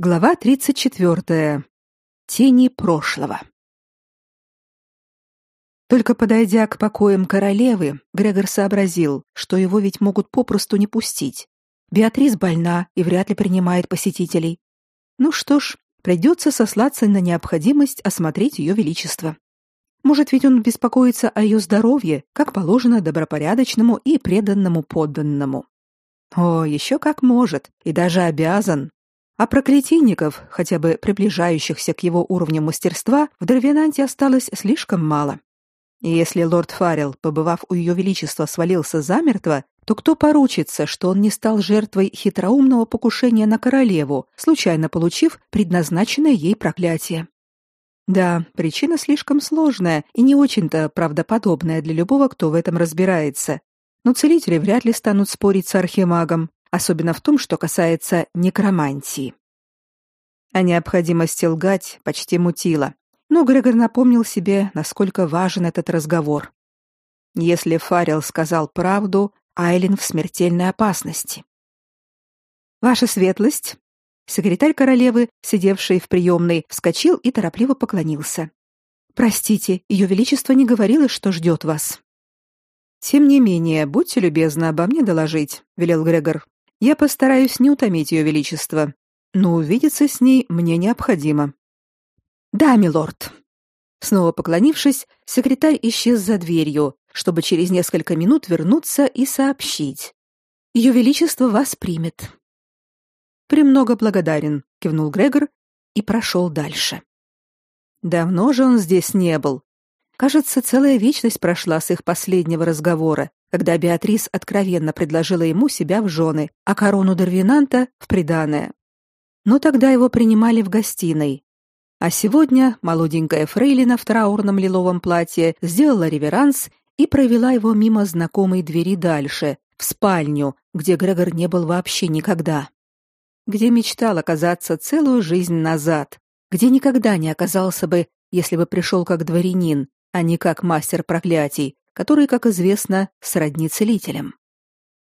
Глава 34. Тени прошлого. Только подойдя к покоям королевы, Грегор сообразил, что его ведь могут попросту не пустить. Беатрис больна и вряд ли принимает посетителей. Ну что ж, придется сослаться на необходимость осмотреть ее величество. Может, ведь он беспокоится о ее здоровье, как положено добропорядочному и преданному подданному. О, еще как может, и даже обязан. А проклятийников, хотя бы приближающихся к его уровню мастерства, в Дравенанте осталось слишком мало. И если лорд Фаррелл, побывав у ее величества, свалился замертво, то кто поручится, что он не стал жертвой хитроумного покушения на королеву, случайно получив предназначенное ей проклятие? Да, причина слишком сложная и не очень-то правдоподобная для любого, кто в этом разбирается. Но целители вряд ли станут спорить с архимагом, особенно в том, что касается некромантии. О необходимости лгать почти мутило, но Грегор напомнил себе, насколько важен этот разговор. Если Фаррелл сказал правду, Айлин в смертельной опасности. «Ваша светлость!» Секретарь королевы, сидевший в приемной, вскочил и торопливо поклонился. «Простите, ее величество не говорило, что ждет вас». «Тем не менее, будьте любезны обо мне доложить», — велел Грегор. Я постараюсь не утомить ее величество, но увидеться с ней мне необходимо. Да, милорд. Снова поклонившись, секретарь исчез за дверью, чтобы через несколько минут вернуться и сообщить. Ее величество вас примет. Премного благодарен, кивнул Грегор и прошел дальше. Давно же он здесь не был. Кажется, целая вечность прошла с их последнего разговора, когда Беатрис откровенно предложила ему себя в жены, а корону Дарвинанта в приданое. Но тогда его принимали в гостиной. А сегодня молоденькая фрейлина в траурном лиловом платье сделала реверанс и провела его мимо знакомой двери дальше, в спальню, где Грегор не был вообще никогда. Где мечтал оказаться целую жизнь назад, где никогда не оказался бы, если бы пришел как дворянин, а не как мастер проклятий, который, как известно, сродни целителям.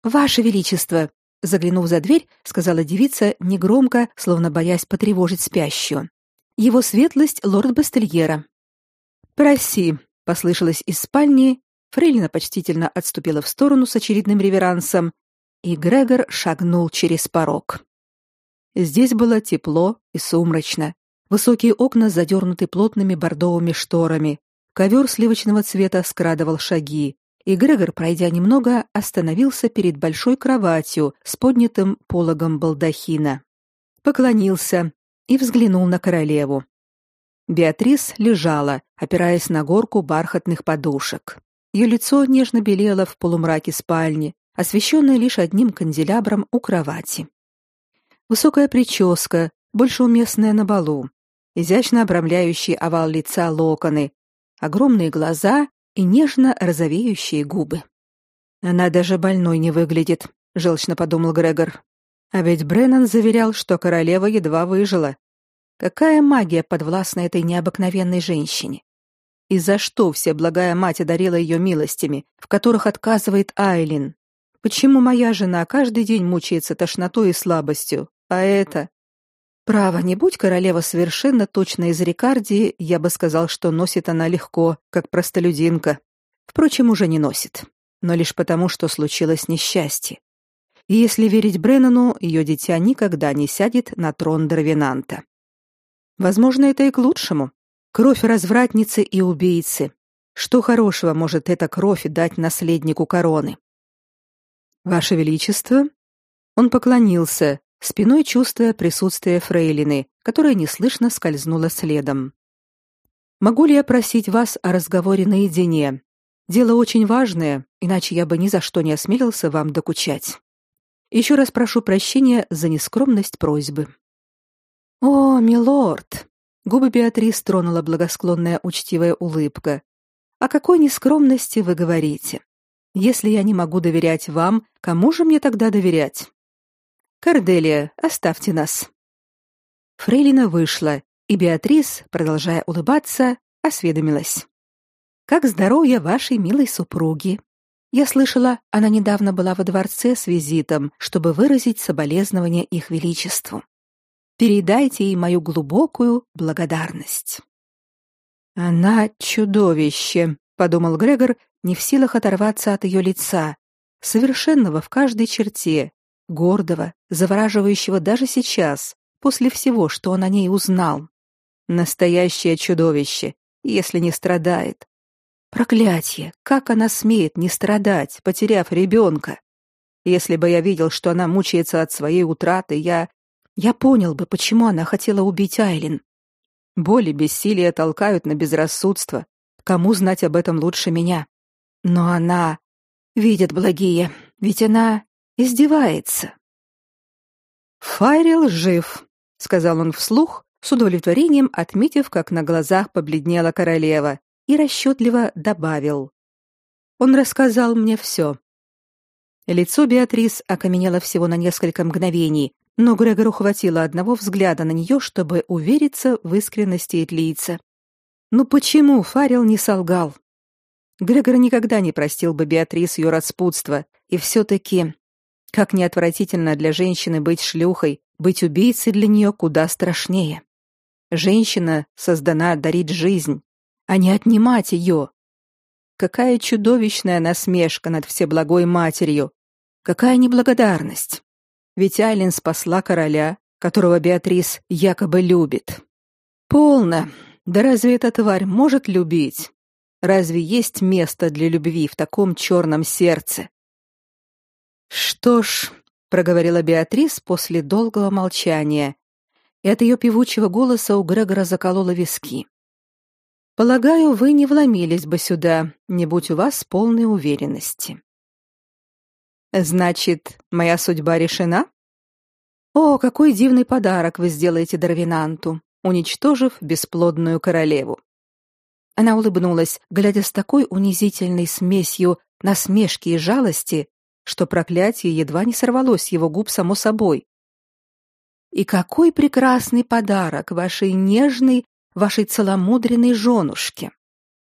Ваше величество, заглянув за дверь, сказала девица негромко, словно боясь потревожить спящую. Его светлость лорд Бастельера. Проси, послышалось из спальни. Фрейлина почтительно отступила в сторону с очередным реверансом, и Грегор шагнул через порог. Здесь было тепло и сумрачно. Высокие окна задернуты плотными бордовыми шторами, Ковер сливочного цвета скрадывал шаги, и Грегор, пройдя немного, остановился перед большой кроватью с поднятым пологом балдахина. Поклонился и взглянул на королеву. Беатрис лежала, опираясь на горку бархатных подушек. Ее лицо нежно белело в полумраке спальни, освещенное лишь одним канделябром у кровати. Высокая прическа, больше уместная на балу, изящно обрамляющий овал лица локоны, огромные глаза и нежно розовеющие губы. Она даже больной не выглядит, желчно подумал Грегор. А ведь Бреннан заверял, что королева едва выжила. Какая магия подвластна этой необыкновенной женщине? И за что вся благая мать одарила ее милостями, в которых отказывает Айлин? Почему моя жена каждый день мучается тошнотой и слабостью, а это Право, не будь королева совершенно точно из Рикардии, я бы сказал, что носит она легко, как простолюдинка. Впрочем, уже не носит, но лишь потому, что случилось несчастье. И если верить Бреннану, ее дитя никогда не сядет на трон Дравинанта. Возможно, это и к лучшему. Кровь развратницы и убийцы. Что хорошего может эта кровь дать наследнику короны? Ваше величество, он поклонился, спиной чувствуя присутствие фрейлины, которая неслышно скользнула следом. Могу ли я просить вас о разговоре наедине? Дело очень важное, иначе я бы ни за что не осмелился вам докучать. Еще раз прошу прощения за нескромность просьбы. О, милорд, губы Беатрис тронула благосклонная учтивая улыбка. О какой нескромности вы говорите? Если я не могу доверять вам, кому же мне тогда доверять? Корделия, оставьте нас. Фрейлина вышла, и Беатрис, продолжая улыбаться, осведомилась: Как здоровье вашей милой супруги? Я слышала, она недавно была во дворце с визитом, чтобы выразить соболезнования их величеству. Передайте ей мою глубокую благодарность. Она чудовище, подумал Грегор, не в силах оторваться от ее лица, совершенного в каждой черте, гордого, завораживающего даже сейчас, после всего, что он о ней узнал. Настоящее чудовище, если не страдает. Проклятье! Как она смеет не страдать, потеряв ребенка? Если бы я видел, что она мучается от своей утраты, я... Я понял бы, почему она хотела убить Айлин. Боль и бессилие толкают на безрассудство. Кому знать об этом лучше меня? Но она... Видят благие, ведь она издевается. Файрил жив, сказал он вслух, с удовлетворением отметив, как на глазах побледнела королева, и расчетливо добавил: Он рассказал мне все. Лицо Беатрис окаменело всего на несколько мгновений, но Грегору хватило одного взгляда на нее, чтобы увериться в искренности Этлийца. Ну почему Фарил не солгал? Грегор никогда не простил бы Беатрис ее распутство, и все-таки, как неотвратительно для женщины быть шлюхой, быть убийцей для нее куда страшнее. Женщина создана дарить жизнь, а не отнимать ее. Какая чудовищная насмешка над всеблагой матерью, какая неблагодарность. Ведь Айлин спасла короля, которого Беатрис якобы любит. Полно. Да разве эта тварь может любить? Разве есть место для любви в таком черном сердце? Что ж, проговорила Беатрис после долгого молчания, и от ее певучего голоса у Грегора закололо виски. Полагаю, вы не вломились бы сюда, не будь у вас полной уверенности. Значит, моя судьба решена? О, какой дивный подарок вы сделаете Дарвинанту, уничтожив бесплодную королеву. Она улыбнулась, глядя с такой унизительной смесью насмешки и жалости, что проклятие едва не сорвалось с его губ само собой. И какой прекрасный подарок вашей нежной, вашей целомудренной женушке.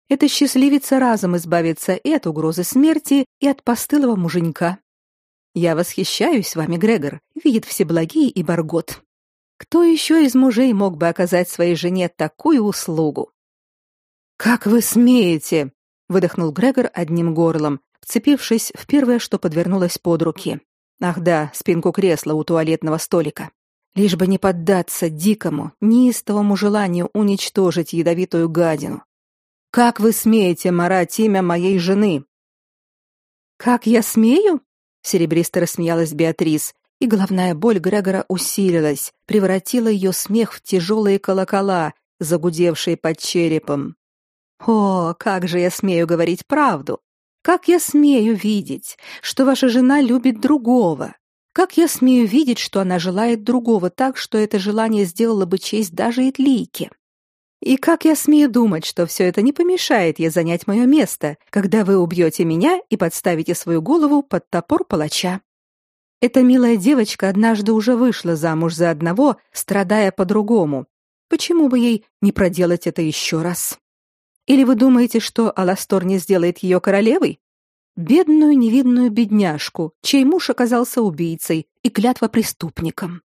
Это счастливица разом избавится и от угрозы смерти, и от постылого муженька. Я восхищаюсь вами, Грегор, видит всеблагие и Баргот. Кто еще из мужей мог бы оказать своей жене такую услугу? Как вы смеете? выдохнул Грегор одним горлом, вцепившись в первое, что подвернулось под руки. Ах да, спинку кресла у туалетного столика. Лишь бы не поддаться дикому, неистовому желанию уничтожить ядовитую гадину. Как вы смеете марать имя моей жены? Как я смею? Серебристо рассмеялась Беатрис, и головная боль Грегора усилилась, превратила ее смех в тяжелые колокола, загудевшие под черепом. О, как же я смею говорить правду? Как я смею видеть, что ваша жена любит другого? Как я смею видеть, что она желает другого так, что это желание сделало бы честь даже Этлийке? И как я смею думать, что все это не помешает ей занять мое место, когда вы убьете меня и подставите свою голову под топор палача? Эта милая девочка однажды уже вышла замуж за одного, страдая по-другому. Почему бы ей не проделать это еще раз? Или вы думаете, что Аластор не сделает ее королевой? Бедную невинную бедняжку, чей муж оказался убийцей и клятва преступником.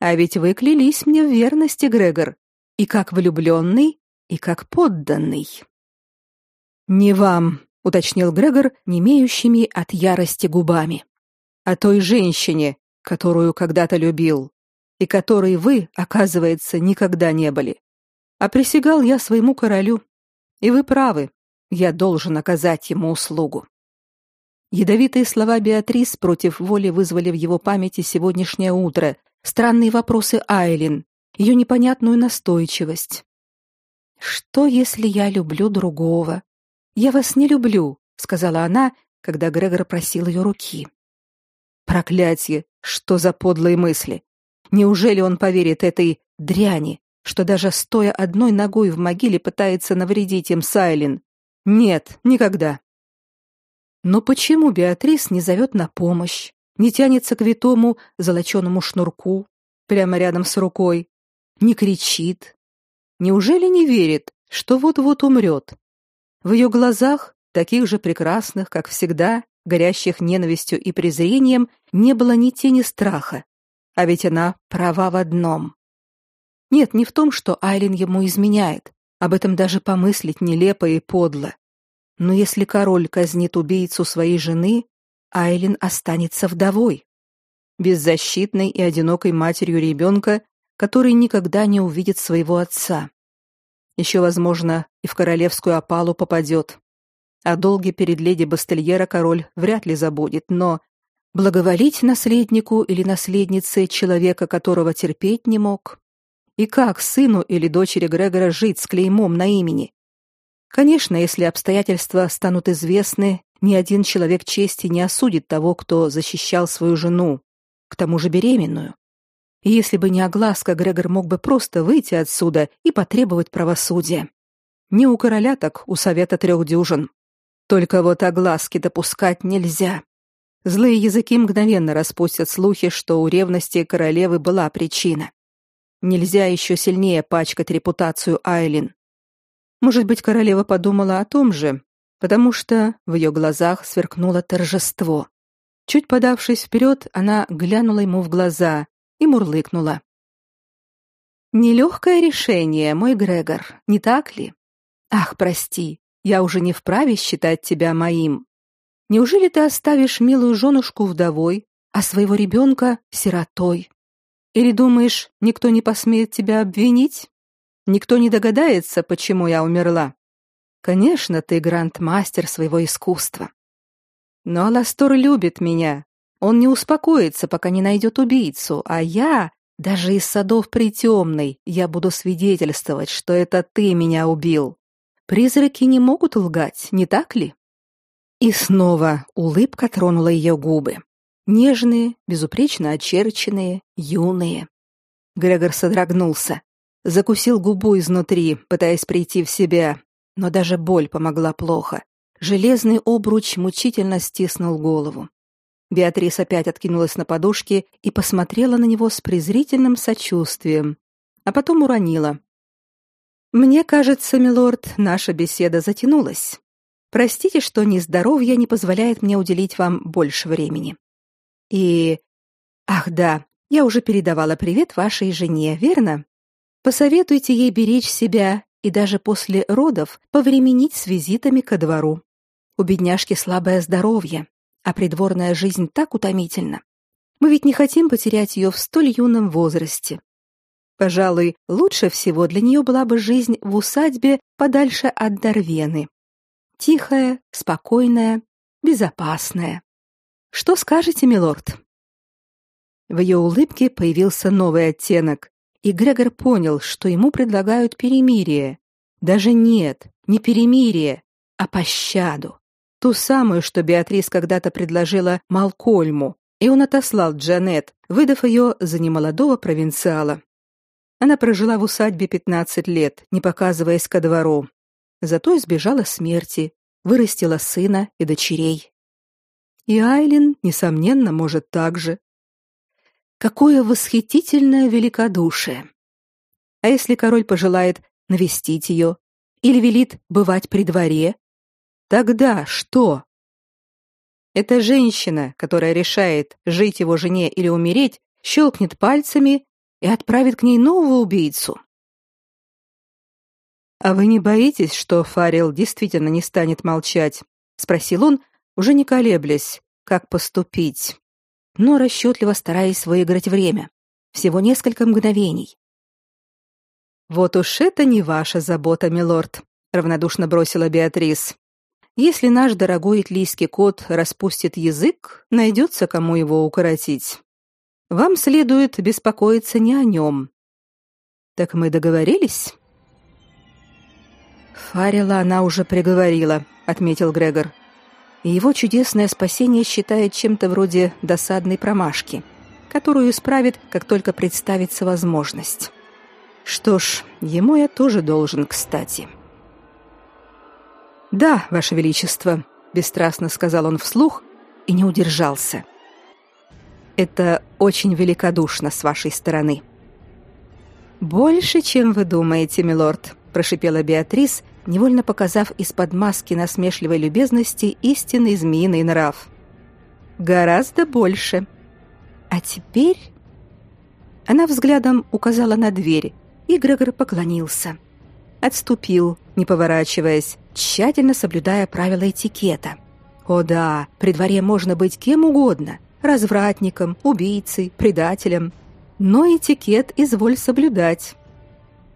А ведь вы клялись мне в верности, Грегор, и как влюбленный, и как подданный. Не вам, уточнил Грегор, немеющими от ярости губами, а той женщине, которую когда-то любил, и которой вы, оказывается, никогда не были. А присягал я своему королю, и вы правы, я должен оказать ему услугу. Ядовитые слова Беатрис против воли вызвали в его памяти сегодняшнее утро, странные вопросы Айлин, ее непонятную настойчивость. Что, если я люблю другого? Я вас не люблю, сказала она, когда Грегор просил ее руки. Проклятие, что за подлые мысли? Неужели он поверит этой дряни, что даже стоя одной ногой в могиле пытается навредить им Сайлин. Нет, никогда. Но почему Беатрис не зовет на помощь, не тянется к витому золоченому шнурку прямо рядом с рукой, не кричит? Неужели не верит, что вот-вот умрет? В ее глазах, таких же прекрасных, как всегда, горящих ненавистью и презрением, не было ни тени страха. А ведь она права в одном. Нет, не в том, что Айлин ему изменяет. Об этом даже помыслить нелепо и подло. Но если король казнит убийцу своей жены, Айлин останется вдовой, беззащитной и одинокой матерью ребенка, который никогда не увидит своего отца. Еще, возможно, и в королевскую опалу попадет. О долге перед леди Бастельера король вряд ли забудет, но благоволить наследнику или наследнице человека, которого терпеть не мог, и как сыну или дочери Грегора жить с клеймом на имени? Конечно, если обстоятельства станут известны, ни один человек чести не осудит того, кто защищал свою жену, к тому же беременную. И если бы не огласка, Грегор мог бы просто выйти отсюда и потребовать правосудия. Не у короля, так у совета трех дюжин. Только вот огласки допускать нельзя. Злые языки мгновенно распустят слухи, что у ревности королевы была причина. Нельзя еще сильнее пачкать репутацию Айлин. Может быть, королева подумала о том же, потому что в ее глазах сверкнуло торжество. Чуть подавшись вперед, она глянула ему в глаза и мурлыкнула. «Нелегкое решение, мой Грегор, не так ли? Ах, прости, я уже не вправе считать тебя моим. Неужели ты оставишь милую женушку вдовой, а своего ребенка сиротой? Или думаешь, никто не посмеет тебя обвинить? Никто не догадается, почему я умерла. Конечно, ты грандмастер своего искусства. Но Аластор любит меня. Он не успокоится, пока не найдет убийцу, а я, даже из садов притемной, я буду свидетельствовать, что это ты меня убил. Призраки не могут лгать, не так ли? И снова улыбка тронула ее губы. Нежные, безупречно очерченные, юные. Грегор содрогнулся закусил губу изнутри, пытаясь прийти в себя, но даже боль помогла плохо. Железный обруч мучительно стиснул голову. Беатрис опять откинулась на подушке и посмотрела на него с презрительным сочувствием, а потом уронила. «Мне кажется, милорд, наша беседа затянулась. Простите, что нездоровье не позволяет мне уделить вам больше времени. И... Ах да, я уже передавала привет вашей жене, верно? Посоветуйте ей беречь себя и даже после родов повременить с визитами ко двору. У бедняжки слабое здоровье, а придворная жизнь так утомительна. Мы ведь не хотим потерять ее в столь юном возрасте. Пожалуй, лучше всего для нее была бы жизнь в усадьбе подальше от Дарвены. Тихая, спокойная, безопасная. Что скажете, милорд? В ее улыбке появился новый оттенок, и Грегор понял, что ему предлагают перемирие. Даже нет, не перемирие, а пощаду. Ту самую, что Беатрис когда-то предложила Малкольму, и он отослал Джанет, выдав ее за немолодого провинциала. Она прожила в усадьбе 15 лет, не показываясь ко двору. Зато избежала смерти, вырастила сына и дочерей. И Айлин, несомненно, может так же. Какое восхитительное великодушие! А если король пожелает навестить ее или велит бывать при дворе, тогда что? Эта женщина, которая решает, жить его жене или умереть, щелкнет пальцами и отправит к ней нового убийцу. А вы не боитесь, что Фарил действительно не станет молчать? спросил он, уже не колеблясь, как поступить но расчетливо стараясь выиграть время. Всего несколько мгновений. «Вот уж это не ваша забота, милорд», — равнодушно бросила Беатрис. «Если наш дорогой итлийский кот распустит язык, найдется, кому его укоротить. Вам следует беспокоиться не о нем». «Так мы договорились?» «Фарила она уже приговорила», — отметил Грегор и его чудесное спасение считает чем-то вроде досадной промашки, которую исправит, как только представится возможность. Что ж, ему я тоже должен, кстати. Да, ваше величество, бесстрастно сказал он вслух и не удержался. Это очень великодушно с вашей стороны. Больше, чем вы думаете, милорд, прошипела Беатрис, невольно показав из-под маски насмешливой любезности истинный змеиный нрав. Гораздо больше. А теперь она взглядом указала на дверь, и Грегор поклонился. Отступил, не поворачиваясь, тщательно соблюдая правила этикета. О да, при дворе можно быть кем угодно: развратником, убийцей, предателем, но этикет изволь соблюдать.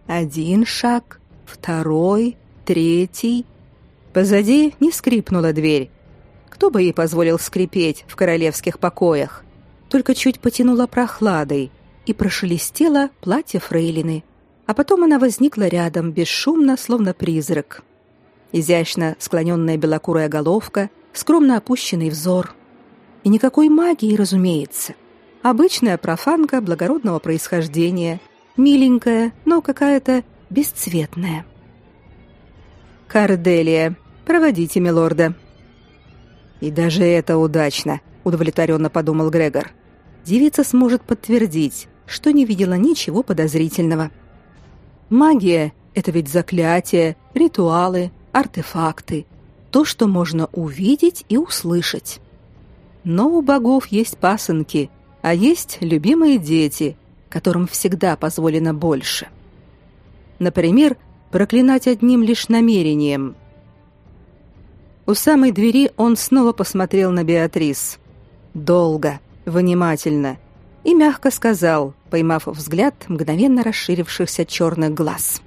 Один шаг, второй, третий. Позади не скрипнула дверь. Кто бы ей позволил скрипеть в королевских покоях? Только чуть потянула прохладой и прошелестело платье фрейлины. А потом она возникла рядом, бесшумно, словно призрак. Изящно склоненная белокурая головка, скромно опущенный взор. И никакой магии, разумеется. Обычная профанка благородного происхождения, миленькая, но какая-то бесцветная. Карделия, проводите милорда. И даже это удачно, удовлетворенно подумал Грегор. Девица сможет подтвердить, что не видела ничего подозрительного. Магия это ведь заклятия, ритуалы, артефакты, то, что можно увидеть и услышать. Но у богов есть пасынки, а есть любимые дети, которым всегда позволено больше. Например, проклинать одним лишь намерением. У самой двери он снова посмотрел на Беатрис. Долго, внимательно и мягко сказал, поймав взгляд мгновенно расширившихся черных глаз.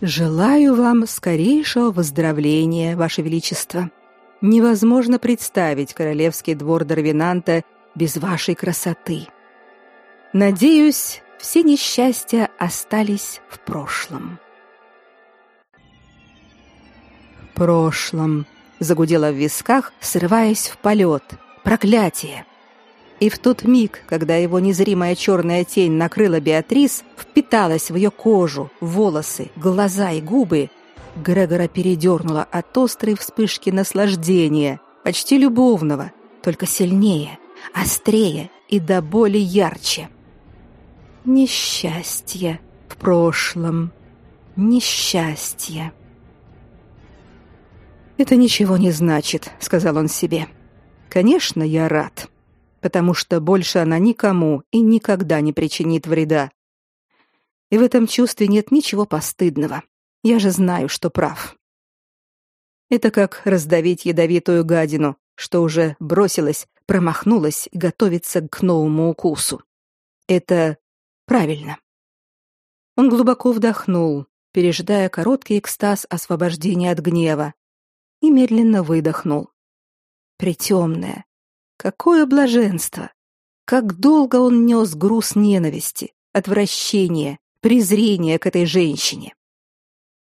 «Желаю вам скорейшего выздоровления, Ваше Величество. Невозможно представить королевский двор Дарвинанта без вашей красоты. Надеюсь, все несчастья остались в прошлом. Прошлом загудело в висках, срываясь в полет. Проклятие! И в тот миг, когда его незримая черная тень накрыла Беатрис, впиталась в ее кожу, волосы, глаза и губы, Грегора передернуло от острой вспышки наслаждения, почти любовного, только сильнее острее и до боли ярче. Несчастье в прошлом. Несчастье. Это ничего не значит, сказал он себе. Конечно, я рад, потому что больше она никому и никогда не причинит вреда. И в этом чувстве нет ничего постыдного. Я же знаю, что прав. Это как раздавить ядовитую гадину, что уже бросилась промахнулась и готовится к новому укусу. Это правильно. Он глубоко вдохнул, пережидая короткий экстаз освобождения от гнева, и медленно выдохнул. Притемное. Какое блаженство! Как долго он нес груз ненависти, отвращения, презрения к этой женщине.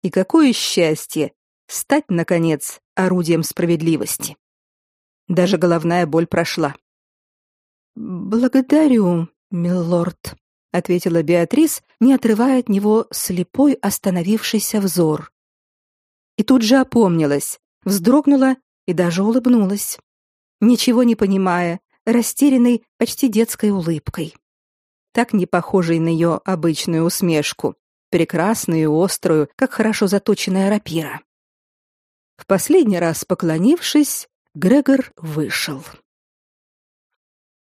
И какое счастье стать, наконец, орудием справедливости. Даже головная боль прошла. Благодарю, милорд, ответила Беатрис, не отрывая от него слепой остановившийся взор. И тут же опомнилась, вздрогнула и даже улыбнулась, ничего не понимая, растерянной, почти детской улыбкой. Так не похожей на ее обычную усмешку, прекрасную и острую, как хорошо заточенная рапира. В последний раз поклонившись, Грегор вышел.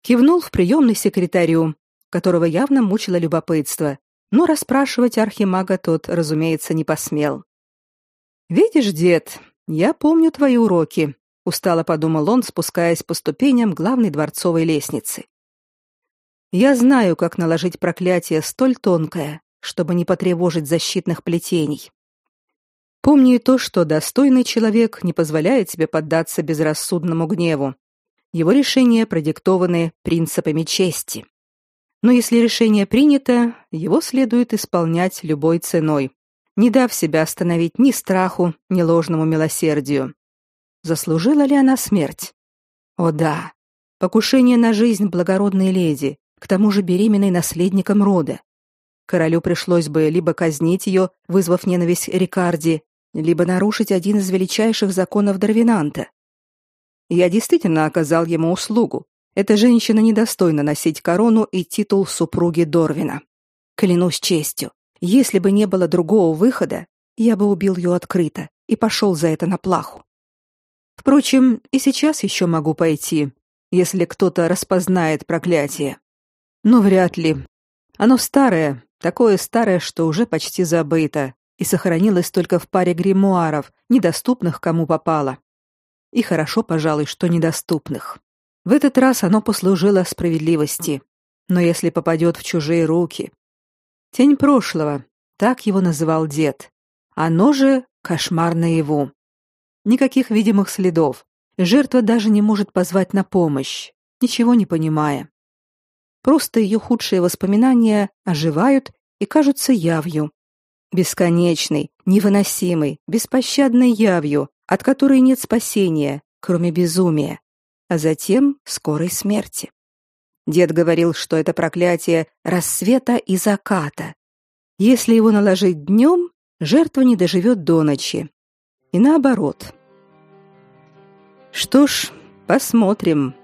Кивнул в приемный секретарю, которого явно мучило любопытство, но расспрашивать архимага тот, разумеется, не посмел. «Видишь, дед, я помню твои уроки», — устало подумал он, спускаясь по ступеням главной дворцовой лестницы. «Я знаю, как наложить проклятие столь тонкое, чтобы не потревожить защитных плетений. Помни и то, что достойный человек не позволяет себе поддаться безрассудному гневу. Его решения продиктованы принципами чести. Но если решение принято, его следует исполнять любой ценой, не дав себя остановить ни страху, ни ложному милосердию. Заслужила ли она смерть? О да, покушение на жизнь благородной леди, к тому же беременной наследником рода. Королю пришлось бы либо казнить ее, вызвав ненависть Рикарди, либо нарушить один из величайших законов Дарвинанта. Я действительно оказал ему услугу. Эта женщина недостойна носить корону и титул супруги Дорвина. Клянусь честью, если бы не было другого выхода, я бы убил ее открыто и пошел за это на плаху. Впрочем, и сейчас еще могу пойти, если кто-то распознает проклятие. Но вряд ли. Оно старое, такое старое, что уже почти забыто, и сохранилось только в паре гримуаров, недоступных кому попало. И хорошо, пожалуй, что недоступных. В этот раз оно послужило справедливости. Но если попадет в чужие руки... Тень прошлого, так его называл дед. Оно же кошмар наяву. Никаких видимых следов. Жертва даже не может позвать на помощь, ничего не понимая. Просто ее худшие воспоминания оживают и кажутся явью, бесконечной, невыносимой, беспощадной явью, от которой нет спасения, кроме безумия, а затем скорой смерти. Дед говорил, что это проклятие рассвета и заката. Если его наложить днем, жертва не доживет до ночи. И наоборот. Что ж, посмотрим.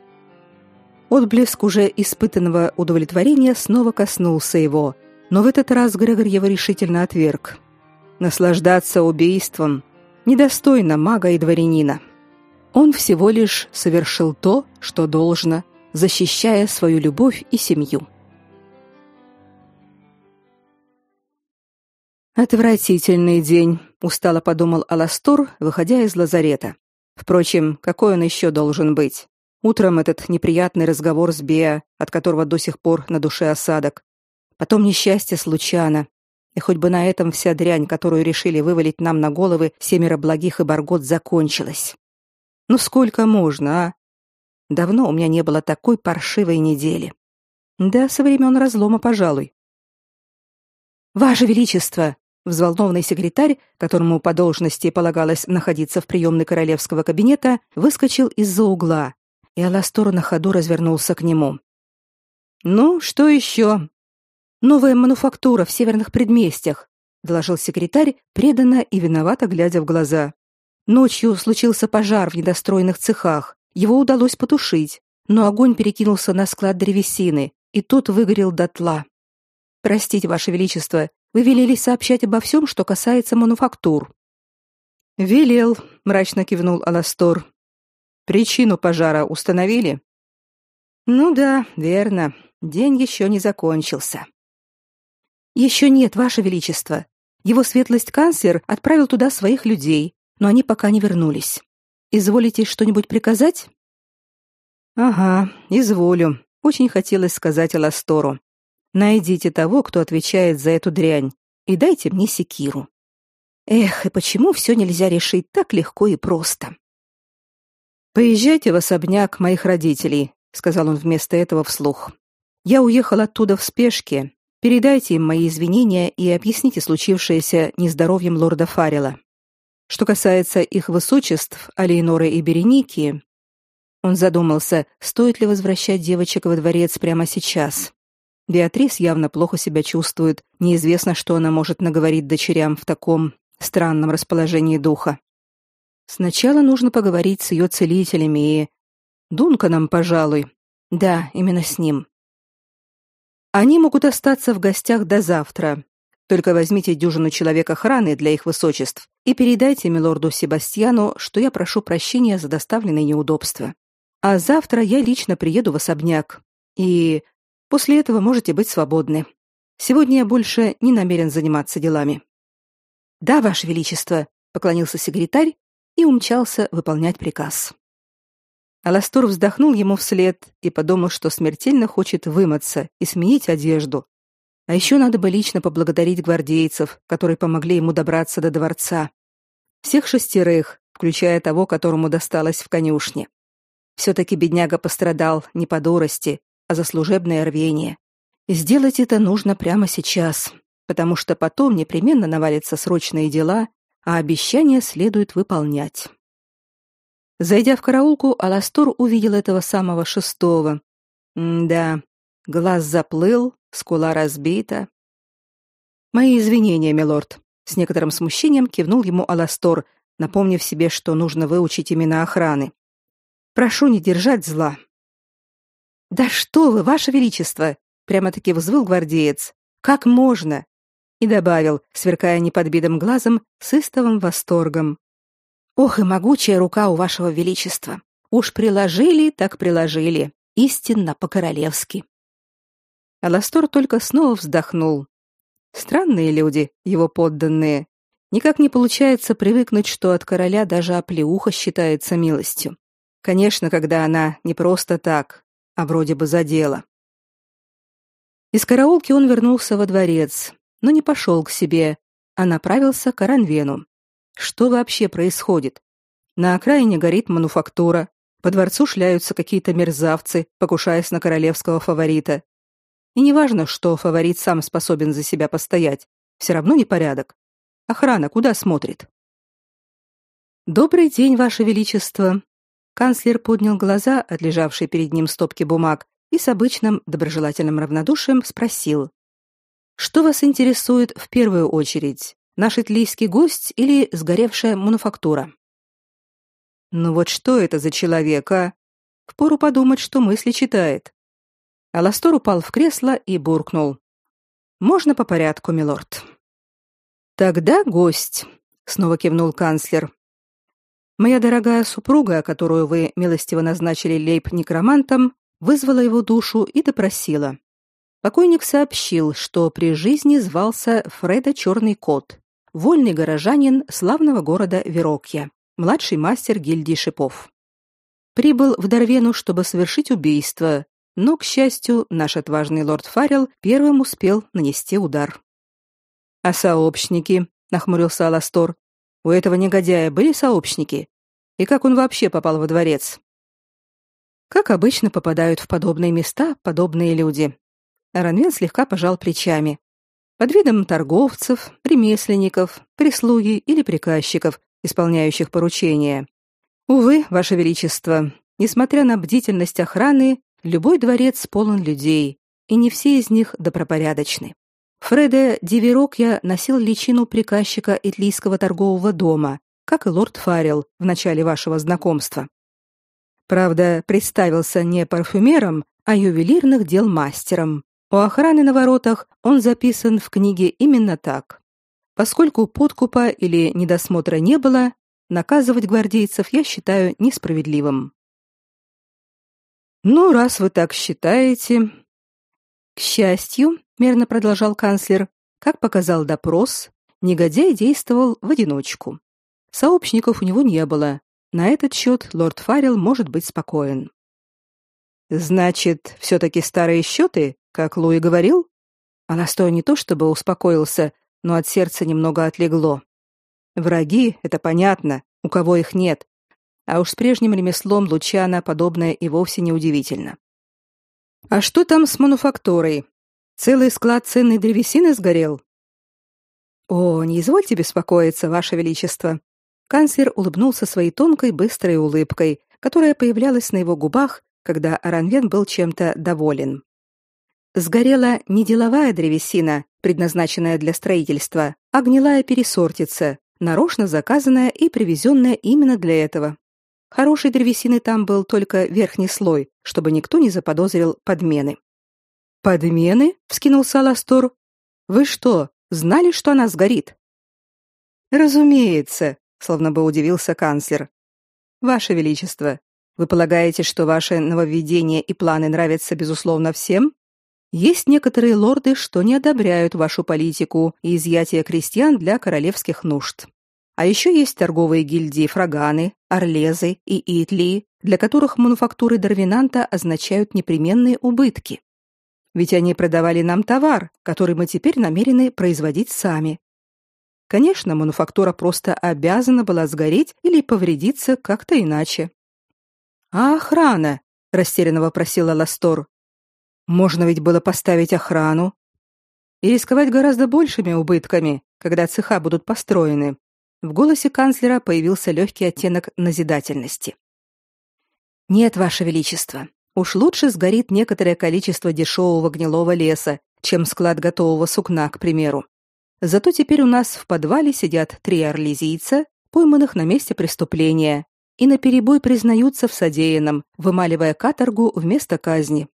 Отблеск уже испытанного удовлетворения снова коснулся его, но в этот раз Грегор его решительно отверг. Наслаждаться убийством недостойно мага и дворянина. Он всего лишь совершил то, что должно, защищая свою любовь и семью. Отвратительный день, устало подумал Аластор, выходя из лазарета. Впрочем, какой он еще должен быть? Утром этот неприятный разговор с Беа, от которого до сих пор на душе осадок. Потом несчастье с Лучана. И хоть бы на этом вся дрянь, которую решили вывалить нам на головы семеро благих и Баргот, закончилась. Ну сколько можно, а? Давно у меня не было такой паршивой недели. Да, со времен разлома, пожалуй. Ваше величество, взволнованный секретарь, которому по должности полагалось находиться в приемной королевского кабинета, выскочил из-за угла, и Аластор на ходу развернулся к нему. Ну, что еще? Новая мануфактура в северных предместьях, доложил секретарь, преданно и виновато глядя в глаза. Ночью случился пожар в недостроенных цехах. Его удалось потушить, но огонь перекинулся на склад древесины, и тот выгорел дотла. Простите, ваше величество, вы велели сообщать обо всем, что касается мануфактур. Велел, мрачно кивнул Аластор. Причину пожара установили? Ну да, верно. День еще не закончился. Еще нет, ваше величество. Его светлость канцлер отправил туда своих людей, но они пока не вернулись. Изволите что-нибудь приказать? Ага, изволю. Очень хотелось сказать Аластору. Найдите того, кто отвечает за эту дрянь, и дайте мне секиру. Эх, и почему все нельзя решить так легко и просто? Поезжайте в особняк моих родителей, сказал он вместо этого вслух. Я уехал оттуда в спешке, Передайте им мои извинения и объясните случившееся нездоровьем лорда Фаррелла. Что касается их высочеств, Алейноры и Береники, он задумался, стоит ли возвращать девочек во дворец прямо сейчас. Беатрис явно плохо себя чувствует, неизвестно, что она может наговорить дочерям в таком странном расположении духа. Сначала нужно поговорить с ее целителями и... Дунканом, пожалуй. Да, именно с ним. Они могут остаться в гостях до завтра. Только возьмите дюжину человек охраны для их высочеств и передайте милорду Себастьяну, что я прошу прощения за доставленные неудобства. А завтра я лично приеду в особняк. И после этого можете быть свободны. Сегодня я больше не намерен заниматься делами. Да, ваше величество, поклонился секретарь и умчался выполнять приказ. Аластор вздохнул ему вслед и подумал, что смертельно хочет вымыться и сменить одежду. А еще надо бы лично поблагодарить гвардейцев, которые помогли ему добраться до дворца. Всех шестерых, включая того, которому досталось в конюшне. Все-таки бедняга пострадал не по дурости, а за служебное рвение. И сделать это нужно прямо сейчас, потому что потом непременно навалятся срочные дела, а обещания следует выполнять. Зайдя в караулку, Аластор увидел этого самого шестого. М да, глаз заплыл, скула разбита. Мои извинения, милорд, с некоторым смущением кивнул ему Аластор, напомнив себе, что нужно выучить имена охраны. Прошу не держать зла. Да что вы, ваше величество, прямо-таки взвыл гвардеец. Как можно? И добавил, сверкая неподбитым глазом, с истовым восторгом. Ох и могучая рука у вашего величества. Уж приложили, так приложили, истинно по-королевски. Аластор только снова вздохнул. Странные люди, его подданные. Никак не получается привыкнуть, что от короля даже оплеуха считается милостью. Конечно, когда она не просто так, а вроде бы за дело. Из караулки он вернулся во дворец, но не пошел к себе, а направился к Аранвену. Что вообще происходит? На окраине горит мануфактура, по дворцу шляются какие-то мерзавцы, покушаясь на королевского фаворита. И неважно, что фаворит сам способен за себя постоять, все равно непорядок. Охрана куда смотрит? Добрый день, ваше величество. Канцлер поднял глаза от лежавшей перед ним стопки бумаг и с обычным доброжелательным равнодушием спросил: "Что вас интересует в первую очередь? Наш итлийский гость или сгоревшая мануфактура?" Ну вот что это за человек, а? Впору подумать, что мысли читает. Аластор упал в кресло и буркнул: "Можно по порядку, милорд". Тогда гость, снова кивнул канцлер. Моя дорогая супруга, которую вы милостиво назначили лейб-некромантом, вызвала его душу и допросила. Покойник сообщил, что при жизни звался Фреда Черный Кот, вольный горожанин славного города Верокья, младший мастер гильдии шипов. Прибыл в Дарвену, чтобы совершить убийство, но, к счастью, наш отважный лорд Фаррелл первым успел нанести удар. «А сообщники?» — нахмурился Аластор. «У этого негодяя были сообщники? И как он вообще попал во дворец?» Как обычно попадают в подобные места подобные люди. Ранвин слегка пожал плечами. Под видом торговцев, ремесленников, прислуги или приказчиков, исполняющих поручения. Увы, ваше величество, несмотря на бдительность охраны, Любой дворец полон людей, и не все из них добропорядочны. Фреде Диверокья носил личину приказчика Итлийского торгового дома, как и лорд Фаррелл в начале вашего знакомства. Правда, представился не парфюмером, а ювелирных дел мастером. У охраны на воротах он записан в книге именно так. Поскольку подкупа или недосмотра не было, наказывать гвардейцев я считаю несправедливым. Ну, раз вы так считаете. К счастью, мерно продолжал канцлер, как показал допрос, негодяй действовал в одиночку. Сообщников у него не было. На этот счет лорд Фаррелл может быть спокоен. Значит, все таки старые счеты, как Луи говорил? А настой не то чтобы успокоился, но от сердца немного отлегло. Враги это понятно, у кого их нет, а уж с прежним ремеслом Лучана подобное и вовсе не удивительно. А что там с мануфактурой? Целый склад ценной древесины сгорел? О, не извольте беспокоиться, ваше величество. Канцлер улыбнулся своей тонкой, быстрой улыбкой, которая появлялась на его губах, когда Аранвен был чем-то доволен. Сгорела не деловая древесина, предназначенная для строительства, а гнилая пересортица, нарочно заказанная и привезенная именно для этого. Хорошей древесины там был только верхний слой, чтобы никто не заподозрил подмены. Подмены? вскинулся Аластор. Вы что, знали, что она сгорит? Разумеется, словно бы удивился канцлер. Ваше величество, вы полагаете, что ваши нововведения и планы нравятся безусловно всем? Есть некоторые лорды, что не одобряют вашу политику и изъятие крестьян для королевских нужд. А еще есть торговые гильдии Фраганы, Орлезы и Итлии, для которых мануфактуры Дарвинанта означают непременные убытки. Ведь они продавали нам товар, который мы теперь намерены производить сами. Конечно, мануфактура просто обязана была сгореть или повредиться как-то иначе. А охрана, растерянно вопросила Ластор. Можно ведь было поставить охрану и рисковать гораздо большими убытками, когда цеха будут построены. В голосе канцлера появился легкий оттенок назидательности. Нет, ваше величество. Уж лучше сгорит некоторое количество дешевого гнилого леса, чем склад готового сукна, к примеру. Зато теперь у нас в подвале сидят три орлезийца, пойманных на месте преступления, и наперебой признаются в содеянном, вымаливая каторгу вместо казни.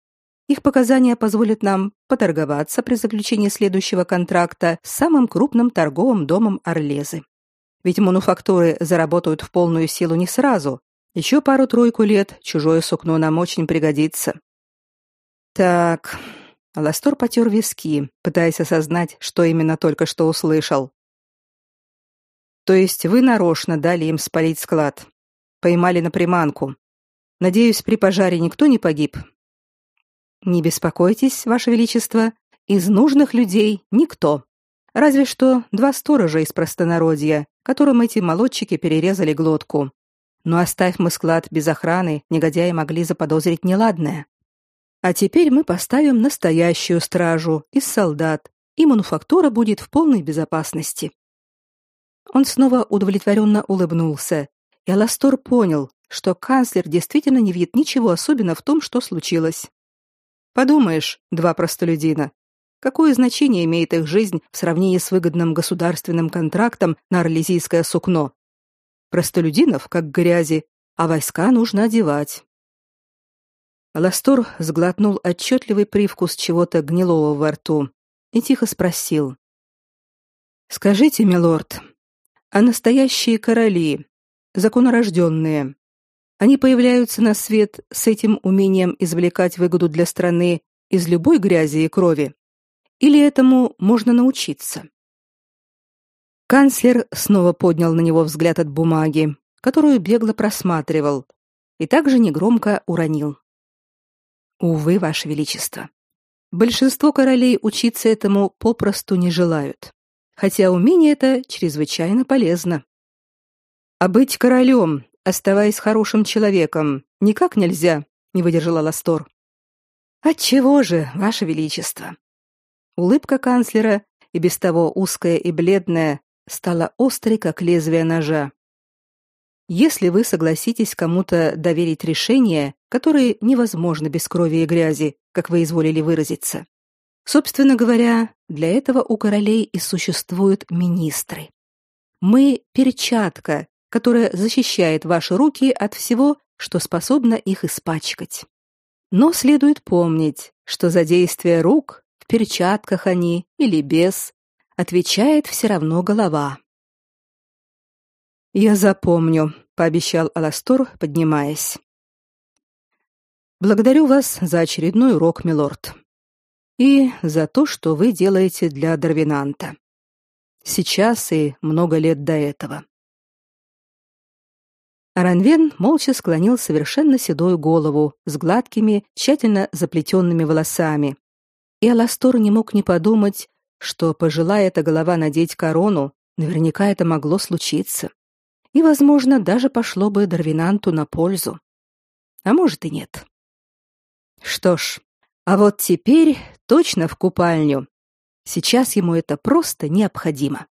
Их показания позволят нам поторговаться при заключении следующего контракта с самым крупным торговым домом Орлезы. Ведь мануфактуры заработают в полную силу не сразу. Еще пару-тройку лет чужое сукно нам очень пригодится. Так, Аластор потер виски, пытаясь осознать, что именно только что услышал. То есть вы нарочно дали им спалить склад, поймали на приманку. Надеюсь, при пожаре никто не погиб. Не беспокойтесь, ваше величество, из нужных людей никто. Разве что два сторожа из простонародья, которым эти молодчики перерезали глотку. Но оставь мы склад без охраны, негодяи могли заподозрить неладное. А теперь мы поставим настоящую стражу из солдат, и мануфактура будет в полной безопасности. Он снова удовлетворенно улыбнулся, и Аластор понял, что канцлер действительно не видит ничего особенного в том, что случилось. Подумаешь, два простолюдина. Какое значение имеет их жизнь в сравнении с выгодным государственным контрактом на орлезийское сукно? Простолюдинов как грязи, а войска нужно одевать. Аластор сглотнул отчетливый привкус чего-то гнилого во рту и тихо спросил: "Скажите, милорд, а настоящие короли, законорожденные, они появляются на свет с этим умением извлекать выгоду для страны из любой грязи и крови? Или этому можно научиться?" Канцлер снова поднял на него взгляд от бумаги, которую бегло просматривал, и также негромко уронил: Увы, ваше величество. Большинство королей учиться этому попросту не желают, хотя умение это чрезвычайно полезно. А быть королем, оставаясь хорошим человеком, никак нельзя, не выдержала Ластор. Отчего же, ваше величество? Улыбка канцлера, и без того узкая и бледная, стала острой, как лезвие ножа. Если вы согласитесь кому-то доверить решение, которое невозможно без крови и грязи, как вы изволили выразиться. Собственно говоря, для этого у королей и существуют министры. Мы перчатка, которая защищает ваши руки от всего, что способно их испачкать. Но следует помнить, что за действия рук, в перчатках они или без, отвечает все равно голова. Я запомню, пообещал Аластор, поднимаясь. Благодарю вас за очередной урок, милорд. И за то, что вы делаете для Дарвинанта. Сейчас и много лет до этого. Аранвен молча склонил совершенно седую голову с гладкими, тщательно заплетенными волосами. И Аластор не мог не подумать, что, пожелая эта голова надеть корону, наверняка это могло случиться и, возможно, даже пошло бы Дарвинанту на пользу. А может и нет. Что ж, а вот теперь точно в купальню. Сейчас ему это просто необходимо.